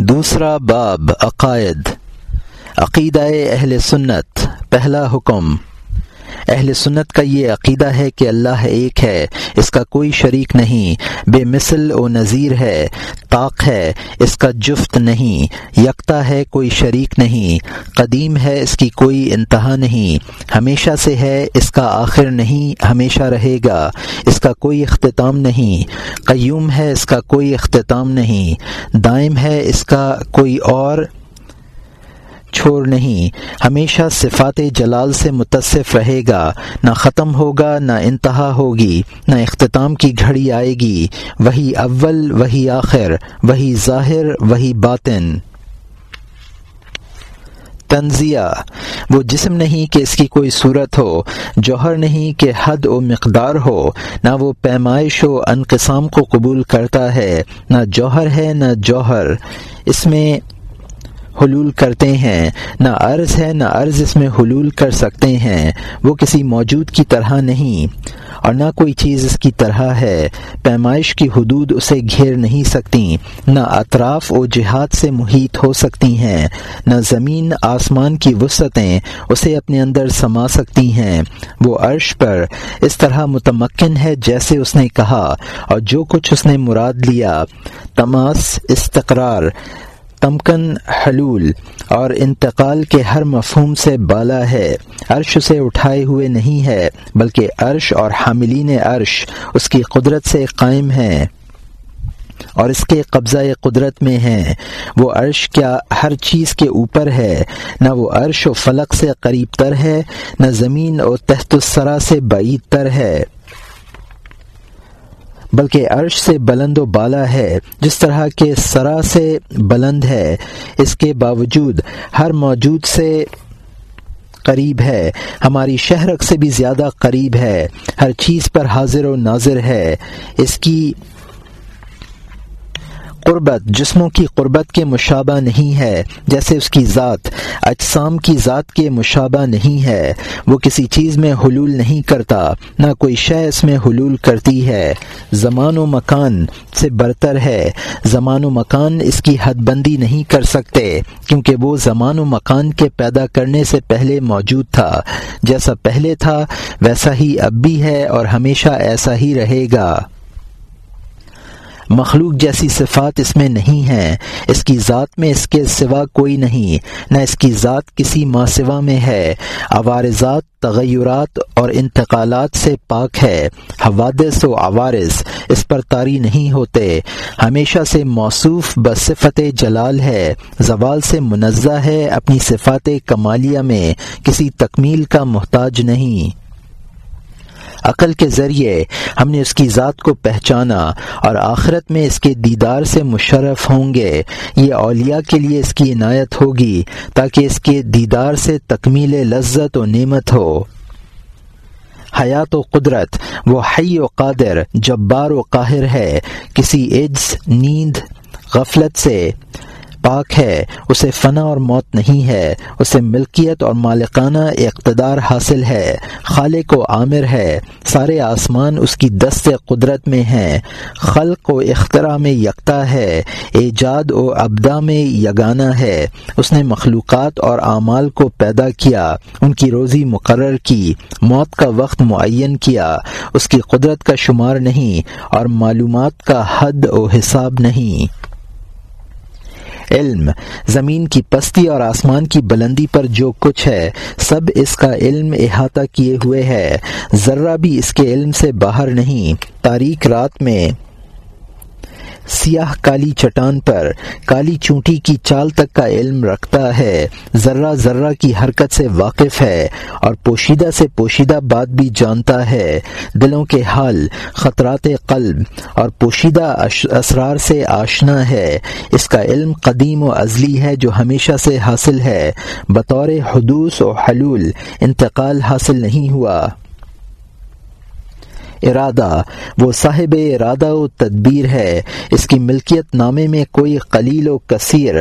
دوسرا باب عقائد عقیدہ اہل سنت پہلا حکم۔ اہل سنت کا یہ عقیدہ ہے کہ اللہ ایک ہے، اس کا کوئی شریک نہیں، بے مثل و نظیر ہے، طاق ہے، اس کا جفت نہیں، یکتا ہے، کوئی شریک نہیں، قدیم ہے، اس کی کوئی انتہا نہیں، ہمیشہ سے ہے، اس کا آخر نہیں، ہمیشہ رہے گا، اس کا کوئی اختتام نہیں، قیوم ہے، اس کا کوئی اختتام نہیں، دائم ہے، اس کا کوئی اور چھوڑ نہیں۔ ہمیشہ صفات جلال سے متصف رہے گا۔ نہ ختم ہوگا، نہ انتہا ہوگی، نہ اختتام کی گھڑی آئے گی۔ وہی اول، وہی آخر، وہی ظاہر، وہی باطن۔ تنزیہ وہ جسم نہیں کہ اس کی کوئی صورت ہو، جوہر نہیں کہ حد و مقدار ہو۔ نہ وہ پیمائش و انقسام کو قبول کرتا ہے، نہ جوہر ہے، نہ جوہر۔ اس میں حلول کرتے ہیں۔ نہ عرض ہے، نہ عرض اس میں حلول کر سکتے ہیں۔ وہ کسی موجود کی طرح نہیں، اور نہ کوئی چیز اس کی طرح ہے۔ پیمائش کی حدود اسے گھیر نہیں سکتی، نہ اطراف و جہاد سے محیط ہو سکتی ہیں، نہ زمین، آسمان کی وسعتیں اسے اپنے اندر سما سکتی ہیں۔ وہ عرش پر اس طرح متمکن ہے جیسے اس نے کہا، اور جو کچھ اس نے مراد لیا۔ تماس، استقرار۔ تمکن حلول اور انتقال کے ہر مفہوم سے بالا ہے۔ عرش سے اٹھائے ہوئے نہیں ہے، بلکہ عرش اور حاملین عرش اس کی قدرت سے قائم ہیں۔ اور اس کے قبضہ قدرت میں ہیں۔ وہ عرش کیا ہر چیز کے اوپر ہے، نہ وہ عرش و فلق سے قریب تر ہے، نہ زمین و تحت السرا سے بعید تر ہے۔ بلکہ عرش سے بلند و بالا ہے، جس طرح کے سرا سے بلند ہے، اس کے باوجود ہر موجود سے قریب ہے، ہماری شہرک سے بھی زیادہ قریب ہے، ہر چیز پر حاضر و ناظر ہے، اس کی قربت، جسموں کی قربت کے مشابہ نہیں ہے، جیسے اس کی ذات، اجسام کی ذات کے مشابہ نہیں ہے۔ وہ کسی چیز میں حلول نہیں کرتا، نہ کوئی شے اس میں حلول کرتی ہے۔ زمان و مکان سے برتر ہے۔ زمان و مکان اس کی حد بندی نہیں کر سکتے، کیونکہ وہ زمان و مکان کے پیدا کرنے سے پہلے موجود تھا۔ جیسا پہلے تھا، ویسا ہی اب بھی ہے اور ہمیشہ ایسا ہی رہے گا۔ مخلوق جیسی صفات اس میں نہیں ہیں۔ اس کی ذات میں اس کے سوا کوئی نہیں، نہ اس کی ذات کسی ماں سوا میں ہے۔ عوارضات، تغیرات اور انتقالات سے پاک ہے۔ حوادث و عوارض اس پر طاری نہیں ہوتے۔ ہمیشہ سے موصوف بصفت جلال ہے۔ زوال سے منزہ ہے اپنی صفات کمالیہ میں۔ کسی تکمیل کا محتاج نہیں۔ عقل کے ذریعے ہم نے اس کی ذات کو پہچانا اور آخرت میں اس کے دیدار سے مشرف ہوں گے۔ یہ اولیاء کے لیے اس کی عنایت ہوگی تاکہ اس کے دیدار سے تکمیل لذت و نعمت ہو۔ حیات و قدرت، وہ حی و قادر، جبار و قاہر ہے۔ کسی عجز، نیند، غفلت سے پاک ہے، اسے فنا اور موت نہیں ہے، اسے ملکیت اور مالکانہ اقتدار حاصل ہے، خالق و عامر ہے، سارے آسمان اس کی دست قدرت میں ہیں، خلق و اختراع میں یکتا ہے ایجاد و ابدا میں یگانہ ہے، اس نے مخلوقات اور اعمال کو پیدا کیا، ان کی روزی مقرر کی، موت کا وقت معین کیا، اس کی قدرت کا شمار نہیں، اور معلومات کا حد و حساب نہیں۔ علم، زمین کی پستی اور آسمان کی بلندی پر جو کچھ ہے، سب اس کا علم احاطہ کیے ہوئے ہے۔ ذرہ بھی اس کے علم سے باہر نہیں۔ تاریخ رات میں سیاہ کالی چٹان پر کالی چونٹی کی چال تک کا علم رکھتا ہے۔ ذرہ ذرہ کی حرکت سے واقف ہے اور پوشیدہ سے پوشیدہ بات بھی جانتا ہے۔ دلوں کے حال، خطرات قلب اور پوشیدہ اسرار سے آشنا ہے۔ اس کا علم قدیم و ازلی ہے جو ہمیشہ سے حاصل ہے۔ بطور حدوث و حلول انتقال حاصل نہیں ہوا۔ ارادہ، وہ صاحب ارادہ و تدبیر ہے، اس کی ملکیت نامے میں کوئی قلیل و کثیر،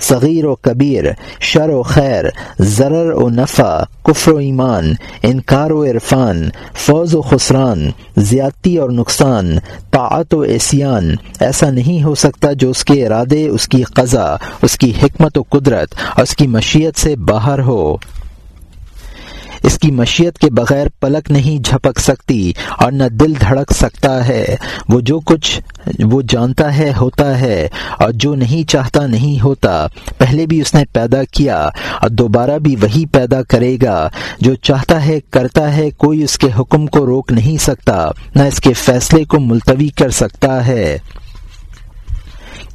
صغیر و کبیر، شر و خیر، ضرر و نفع، کفر و ایمان، انکار و عرفان، فوز و خسران، زیادتی اور نقصان، طاعت و احسیان ایسا نہیں ہو سکتا جو اس کے ارادے، اس کی قضا، اس کی حکمت و قدرت اور اس کی مشیت سے باہر ہو۔ اس کی مشیت کے بغیر پلک نہیں جھپک سکتی اور نہ دل دھڑک سکتا ہے۔ وہ جو کچھ وہ جانتا ہے ہوتا ہے اور جو نہیں چاہتا نہیں ہوتا۔ پہلے بھی اس نے پیدا کیا اور دوبارہ بھی وہی پیدا کرے گا۔ جو چاہتا ہے کرتا ہے، کوئی اس کے حکم کو روک نہیں سکتا، نہ اس کے فیصلے کو ملتوی کر سکتا ہے۔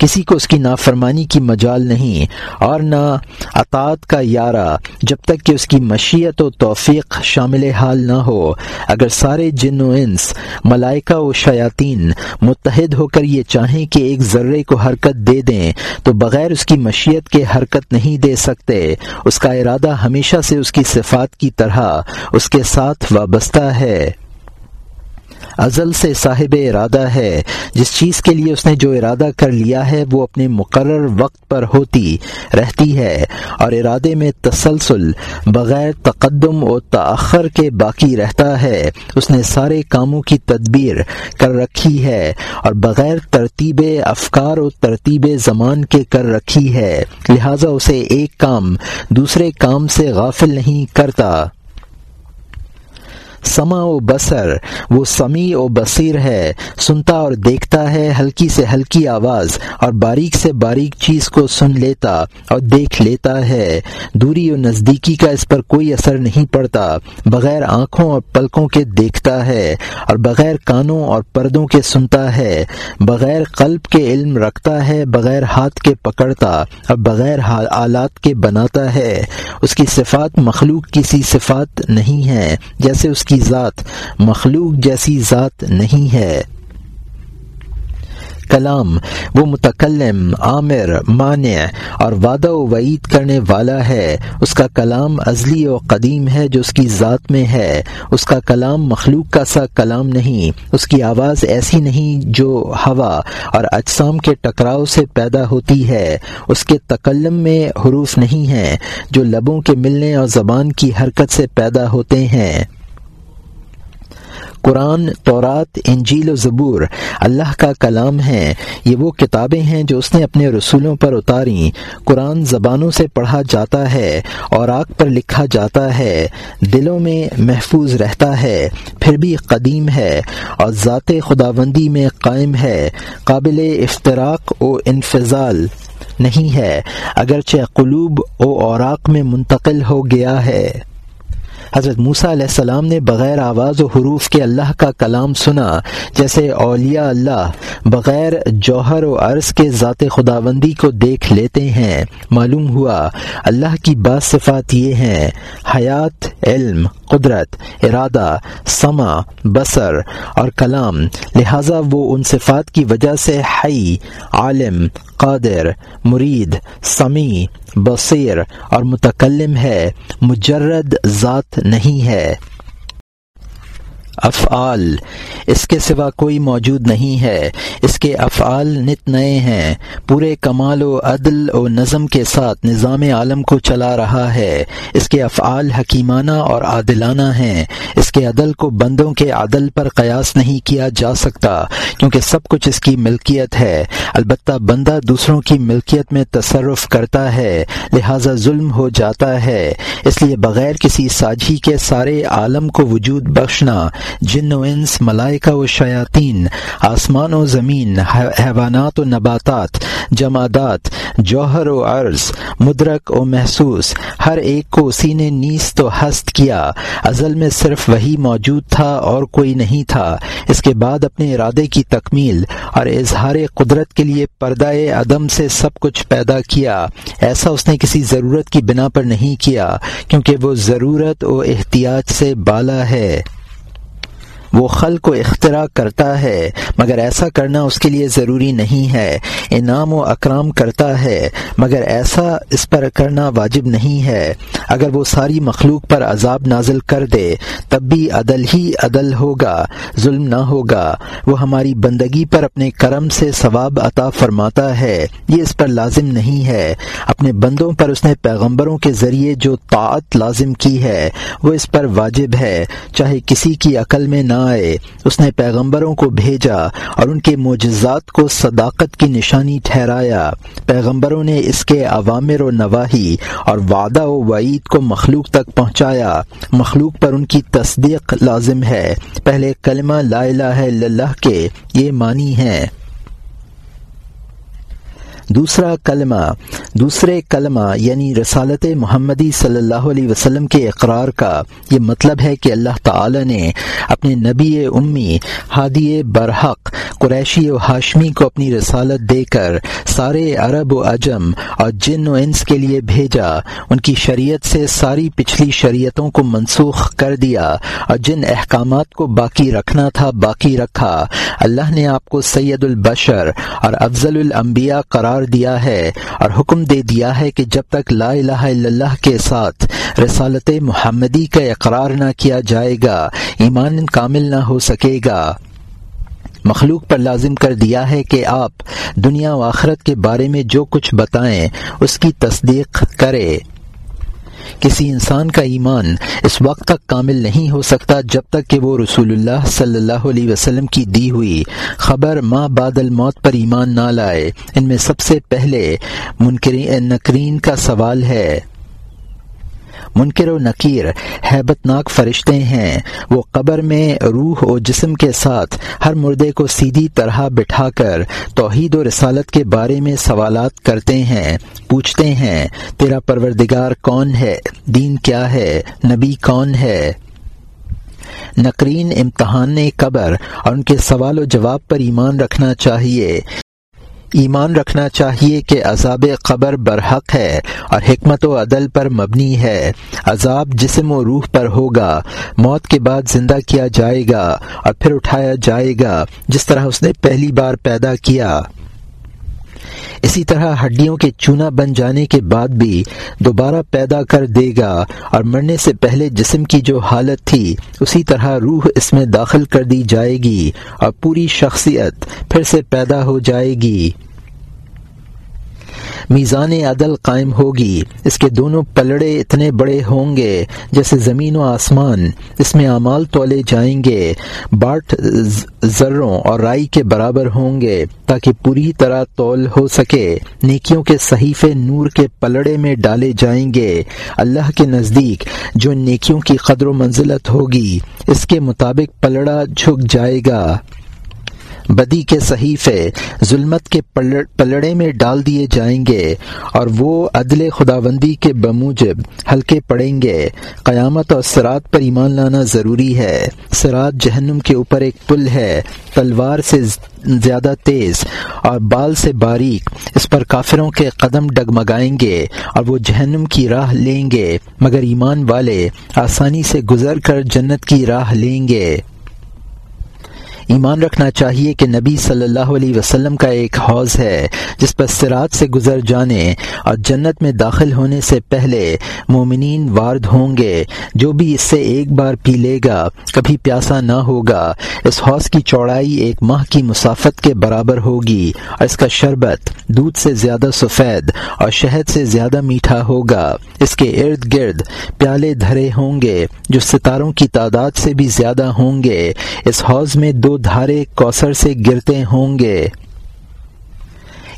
کسی کو اس کی نافرمانی کی مجال نہیں اور نہ اطاعت کا یارہ جب تک کہ اس کی مشیت و توفیق شامل حال نہ ہو۔ اگر سارے جن و انس، ملائکہ و شیاطین متحد ہو کر یہ چاہیں کہ ایک ذرے کو حرکت دے دیں، تو بغیر اس کی مشیت کے حرکت نہیں دے سکتے۔ اس کا ارادہ ہمیشہ سے اس کی صفات کی طرح، اس کے ساتھ وابستہ ہے۔ ازل سے صاحب ارادہ ہے۔ جس چیز کے لیے اس نے جو ارادہ کر لیا ہے، وہ اپنے مقرر وقت پر ہوتی رہتی ہے اور ارادے میں تسلسل بغیر تقدم و تاخر کے باقی رہتا ہے۔ اس نے سارے کاموں کی تدبیر کر رکھی ہے اور بغیر ترتیب افکار و ترتیب زمان کے کر رکھی ہے۔ لہذا اسے ایک کام، دوسرے کام سے غافل نہیں کرتا۔ سما و بسر وہ سمیع و بصیر ہے، سنتا اور دیکھتا ہے، ہلکی سے ہلکی آواز اور باریک سے باریک چیز کو سن لیتا اور دیکھ لیتا ہے۔ دوری و نزدیکی کا اس پر کوئی اثر نہیں پڑتا، بغیر آنکھوں اور پلکوں کے دیکھتا ہے اور بغیر کانوں اور پردوں کے سنتا ہے۔ بغیر قلب کے علم رکھتا ہے، بغیر ہاتھ کے پکڑتا اور بغیر آلات کے بناتا ہے۔ اس کی صفات مخلوق کسی صفات نہیں ہے جیسے اس کی ذات مخلوق جیسی ذات نہیں ہے۔ کلام وہ متکلم، عامر، مانع اور وعدہ و وعید کرنے والا ہے۔ اس کا کلام ازلی و قدیم ہے جو اس کی ذات میں ہے۔ اس کا کلام مخلوق کا سا کلام نہیں۔ اس کی آواز ایسی نہیں جو ہوا اور اجسام کے ٹکراؤ سے پیدا ہوتی ہے۔ اس کے تکلم میں حروف نہیں ہیں جو لبوں کے ملنے اور زبان کی حرکت سے پیدا ہوتے ہیں۔ قرآن، تورات، انجیل و زبور، اللہ کا کلام ہے یہ وہ کتابیں ہیں جو اس نے اپنے رسولوں پر اتاری۔ قرآن زبانوں سے پڑھا جاتا ہے اور آگ پر لکھا جاتا ہے۔ دلوں میں محفوظ رہتا ہے، پھر بھی قدیم ہے اور ذات خداوندی میں قائم ہے۔ قابل افطراک و انفضال نہیں ہے۔ اگرچہ قلوب و اوراق میں منتقل ہو گیا ہے۔ حضرت موسیٰ علیہ السلام نے بغیر آواز و حروف کے اللہ کا کلام سنا، جیسے اولیاء اللہ بغیر جوہر و عرض کے ذات خداوندی کو دیکھ لیتے ہیں۔ معلوم ہوا، اللہ کی بعض صفات یہ ہیں، حیات، علم، قدرت، ارادہ سما بصر اور کلام۔ لہذا وہ ان صفات کی وجہ سے حی، عالم، قادر، مرید، سمیع، بصیر اور متکلم ہے۔ مجرد ذات نہیں ہے۔ افعال، اس کے سوا کوئی موجود نہیں ہے۔ اس کے افعال نت نئے ہیں۔ پورے کمال و عدل و نظم کے ساتھ نظام عالم کو چلا رہا ہے۔ اس کے افعال حکیمانہ اور عادلانہ ہیں۔ اس کے عدل کو بندوں کے عدل پر قیاس نہیں کیا جا سکتا، کیونکہ سب کچھ اس کی ملکیت ہے۔ البتہ بندہ دوسروں کی ملکیت میں تصرف کرتا ہے، لہذا ظلم ہو جاتا ہے۔ اس لیے بغیر کسی ساجھی کے سارے عالم کو وجود بخشنا جن و انس، ملائکہ و شیاطین، آسمان و زمین حیوانات و نباتات، جمادات، جوہر و عرض، مدرک و محسوس، ہر ایک کو اسی نے نیست و ہست کیا۔ ازل میں صرف وہی موجود تھا اور کوئی نہیں تھا۔ اس کے بعد اپنے ارادے کی تکمیل اور اظہار قدرت کے لیے پردہ عدم سے سب کچھ پیدا کیا۔ ایسا اس نے کسی ضرورت کی بنا پر نہیں کیا، کیونکہ وہ ضرورت و احتیاط سے بالا ہے۔ وہ خل کو اختراع کرتا ہے، مگر ایسا کرنا اس کے لیے ضروری نہیں ہے۔ انعام و اکرام کرتا ہے، مگر ایسا اس پر کرنا واجب نہیں ہے۔ اگر وہ ساری مخلوق پر عذاب نازل کر دے، تب بھی عدل ہی عدل ہوگا، ظلم نہ ہوگا۔ وہ ہماری بندگی پر اپنے کرم سے ثواب عطا فرماتا ہے۔ یہ اس پر لازم نہیں ہے۔ اپنے بندوں پر اس نے پیغمبروں کے ذریعے جو طاعت لازم کی ہے، وہ اس پر واجب ہے۔ چاہے کسی کی عقل میں نہ آئے۔ اس نے پیغمبروں کو بھیجا اور ان کے معجزات کو صداقت کی نشانی ٹھہرایا۔ پیغمبروں نے اس کے عوامر و نواحی اور وعدہ و وعید کو مخلوق تک پہنچایا۔ مخلوق پر ان کی تصدیق لازم ہے۔ پہلے کلمہ لا الہ الا اللہ کے یہ معنی ہیں۔ دوسرا کلمہ، دوسرے کلمہ یعنی رسالت محمدی صلی اللہ علیہ وسلم کے اقرار کا۔ یہ مطلب ہے کہ اللہ تعالی نے اپنے نبی امی ہادی برحق، قریشی و ہاشمی کو اپنی رسالت دے کر سارے عرب و اجم اور جن و انس کے لیے بھیجا۔ ان کی شریعت سے ساری پچھلی شریعتوں کو منسوخ کر دیا اور جن احکامات کو باقی رکھنا تھا، باقی رکھا۔ اللہ نے آپ کو سید البشر اور افضل الانبیاء قرار دیا ہے اور حکم دے دیا ہے کہ جب تک لا الہ الا اللہ کے ساتھ رسالت محمدی کا اقرار نہ کیا جائے گا، ایمان کامل نہ ہو سکے گا۔ مخلوق پر لازم کر دیا ہے کہ آپ دنیا و آخرت کے بارے میں جو کچھ بتائیں، اس کی تصدیق کرے کسی انسان کا ایمان اس وقت تک کامل نہیں ہو سکتا جب تک کہ وہ رسول اللہ صلی اللہ علیہ وسلم کی دی ہوئی خبر ماں بعد الموت پر ایمان نہ لائے۔ ان میں سب سے پہلے منکرین نکرین کا سوال ہے۔ منکر و نکیر ہیبت ناک فرشتے ہیں۔ وہ قبر میں روح و جسم کے ساتھ ہر مردے کو سیدھی طرح بٹھا کر توحید و رسالت کے بارے میں سوالات کرتے ہیں، پوچھتے ہیں، تیرا پروردگار کون ہے؟ دین کیا ہے؟ نبی کون ہے؟ نقرین امتحان قبر اور ان کے سوال و جواب پر ایمان رکھنا چاہیے۔ ایمان رکھنا چاہیے کہ عذاب قبر برحق ہے اور حکمت و عدل پر مبنی ہے۔ عذاب جسم و روح پر ہوگا۔ موت کے بعد زندہ کیا جائے گا اور پھر اٹھایا جائے گا، جس طرح اس نے پہلی بار پیدا کیا۔ اسی طرح ہڈیوں کے چونا بن جانے کے بعد بھی دوبارہ پیدا کر دے گا اور مرنے سے پہلے جسم کی جو حالت تھی، اسی طرح روح اس میں داخل کر دی جائے گی اور پوری شخصیت پھر سے پیدا ہو جائے گی۔ میزان عدل قائم ہوگی۔ اس کے دونوں پلڑے اتنے بڑے ہوں گے جیسے زمین و آسمان۔ اس میں اعمال تولے جائیں گے۔ باٹ ذروں اور رائی کے برابر ہوں گے تاکہ پوری طرح تول ہو سکے۔ نیکیوں کے صحیفے نور کے پلڑے میں ڈالے جائیں گے۔ اللہ کے نزدیک جو نیکیوں کی قدر و منزلت ہوگی، اس کے مطابق پلڑا جھک جائے گا۔ بدی کے صحیفے ظلمت کے پلڑے میں ڈال دیے جائیں گے اور وہ عدل خداوندی کے بموجب ہلکے پڑیں گے۔ قیامت اور سرات پر ایمان لانا ضروری ہے۔ سرات جہنم کے اوپر ایک پل ہے۔ تلوار سے زیادہ تیز اور بال سے باریک۔ اس پر کافروں کے قدم ڈگمگائیں گے اور وہ جہنم کی راہ لیں گے۔ مگر ایمان والے آسانی سے گزر کر جنت کی راہ لیں گے۔ ایمان رکھنا چاہیے کہ نبی صلی اللہ علیہ وسلم کا ایک حوض ہے، جس پر سرات سے گزر جانے اور جنت میں داخل ہونے سے پہلے مومنین وارد ہوں گے۔ جو بھی اس سے ایک بار پی لے گا، کبھی پیاسا نہ ہوگا۔ اس حوض کی چوڑائی ایک ماہ کی مسافت کے برابر ہوگی۔ اور اس کا شربت دودھ سے زیادہ سفید اور شہد سے زیادہ میٹھا ہوگا۔ اس کے ارد گرد پیالے دھرے ہوں گے، جو ستاروں کی تعداد سے بھی زیادہ ہوں گے۔ اس حوض میں دو دھارے کوثر سے گرتے ہوں گے۔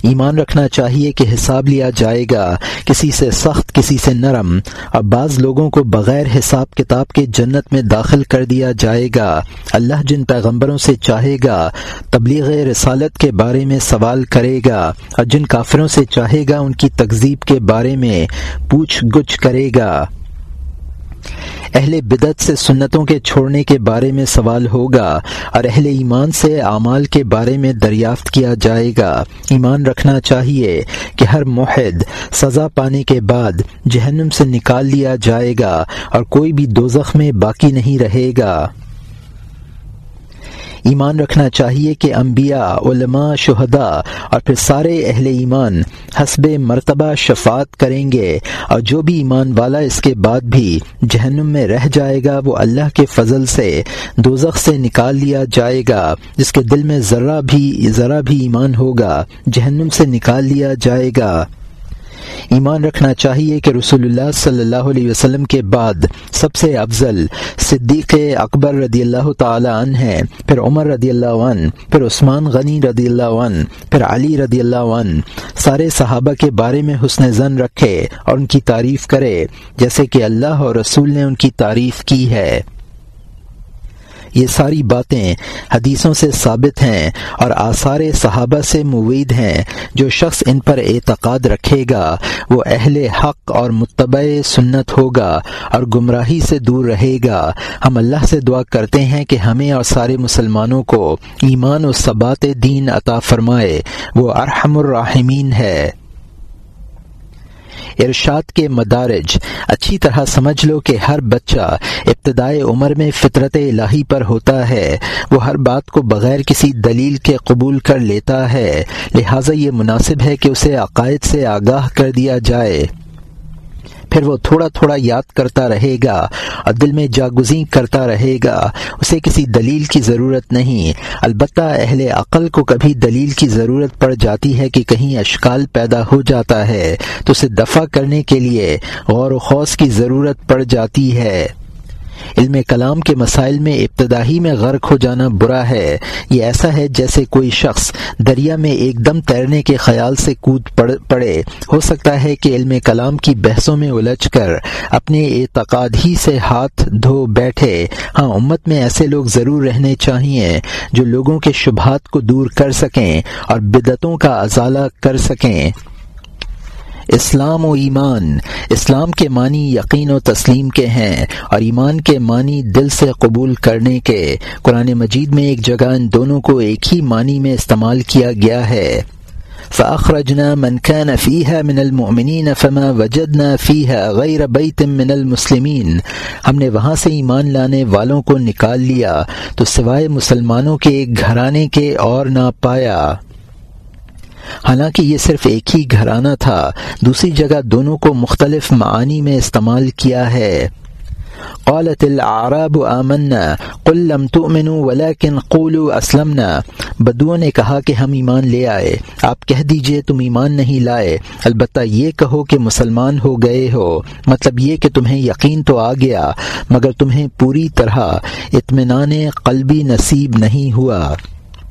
ایمان رکھنا چاہیے کہ حساب لیا جائے گا، کسی سے سخت، کسی سے نرم۔ اور بعض لوگوں کو بغیر حساب کتاب کے جنت میں داخل کر دیا جائے گا۔ اللہ جن پیغمبروں سے چاہے گا، تبلیغ رسالت کے بارے میں سوال کرے گا، اور جن کافروں سے چاہے گا، ان کی تکذیب کے بارے میں پوچھ گچھ کرے گا۔ اہل بدت سے سنتوں کے چھوڑنے کے بارے میں سوال ہوگا اور اہل ایمان سے اعمال کے بارے میں دریافت کیا جائے گا۔ ایمان رکھنا چاہیے کہ ہر معاہد سزا پانے کے بعد جہنم سے نکال لیا جائے گا اور کوئی بھی دوزخ میں باقی نہیں رہے گا۔ ایمان رکھنا چاہیے کہ انبیاء، علماء، شہداء اور پھر سارے اہل ایمان حسب مرتبہ شفاعت کریں گے اور جو بھی ایمان والا اس کے بعد بھی جہنم میں رہ جائے گا، وہ اللہ کے فضل سے دوزخ سے نکال لیا جائے گا، جس کے دل میں ذرا بھی ذرا بھی ایمان ہوگا، جہنم سے نکال لیا جائے گا۔ ایمان رکھنا چاہیے کہ رسول اللہ صلی اللہ علیہ وسلم کے بعد سب سے افضل صدیق اکبر رضی اللہ تعالی عنہ ہے پھر عمر رضی اللہ عنہ، پھر عثمان غنی رضی اللہ عنہ، پھر علی رضی اللہ عنہ۔ سارے صحابہ کے بارے میں حسن زن رکھے اور ان کی تعریف کرے، جیسے کہ اللہ اور رسول نے ان کی تعریف کی ہے۔ یہ ساری باتیں حدیثوں سے ثابت ہیں اور آثار صحابہ سے موید ہیں۔ جو شخص ان پر اعتقاد رکھے گا، وہ اہل حق اور متبع سنت ہوگا اور گمراہی سے دور رہے گا۔ ہم اللہ سے دعا کرتے ہیں کہ ہمیں اور سارے مسلمانوں کو ایمان و ثبات دین عطا فرمائے۔ وہ ارحم الراحمین ہے۔ ارشاد کے مدارج۔ اچھی طرح سمجھ لو کہ ہر بچہ ابتدائے عمر میں فطرت الہی پر ہوتا ہے۔ وہ ہر بات کو بغیر کسی دلیل کے قبول کر لیتا ہے۔ لہٰذا یہ مناسب ہے کہ اسے عقائد سے آگاہ کر دیا جائے۔ پھر وہ تھوڑا تھوڑا یاد کرتا رہے گا اور دل میں جاگزیں کرتا رہے گا۔ اسے کسی دلیل کی ضرورت نہیں۔ البتہ اہل عقل کو کبھی دلیل کی ضرورت پڑ جاتی ہے کہ کہیں اشکال پیدا ہو جاتا ہے۔ تو اسے دفع کرنے کے لیے غور و خوص کی ضرورت پڑ جاتی ہے۔ علم کلام کے مسائل میں ابتدائی میں غرق ہو جانا برا ہے۔ یہ ایسا ہے جیسے کوئی شخص دریا میں ایک دم تیرنے کے خیال سے کود پڑے۔ ہو سکتا ہے کہ علم کلام کی بحثوں میں الجھ کر اپنے اعتقاد ہی سے ہاتھ دھو بیٹھے۔ ہاں امت میں ایسے لوگ ضرور رہنے چاہیے جو لوگوں کے شبہات کو دور کر سکیں اور بدتوں کا ازالہ کر سکیں۔ اسلام و ایمان، اسلام کے معنی یقین و تسلیم کے ہیں اور ایمان کے معنی دل سے قبول کرنے کے۔ قرآن مجید میں ایک جگہ ان دونوں کو ایک ہی معنی میں استعمال کیا گیا ہے۔ فأخرجنا من كان فيها من المؤمنين فما وجدنا فيها غير بيت من المسلمين۔ ہم نے وہاں سے ایمان لانے والوں کو نکال لیا، تو سوائے مسلمانوں کے ایک گھرانے کے اور نہ پایا۔ حالانکہ یہ صرف ایک ہی گھرانہ تھا، دوسری جگہ دونوں کو مختلف معانی میں استعمال کیا ہے۔ قالت العراب آمنا، قل لم تؤمنوا ولكن قولوا اسلمنا بدو نے کہا کہ ہم ایمان لے آئے۔ آپ کہہ دیجیے تم ایمان نہیں لائے۔ البتہ یہ کہو کہ مسلمان ہو گئے ہو۔ مطلب یہ کہ تمہیں یقین تو آ گیا، مگر تمہیں پوری طرح اطمینان قلبی نصیب نہیں ہوا۔